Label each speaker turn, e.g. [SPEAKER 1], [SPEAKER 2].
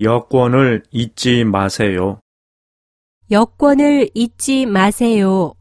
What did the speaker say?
[SPEAKER 1] 여권을 잊지 마세요.
[SPEAKER 2] 여권을 잊지 마세요.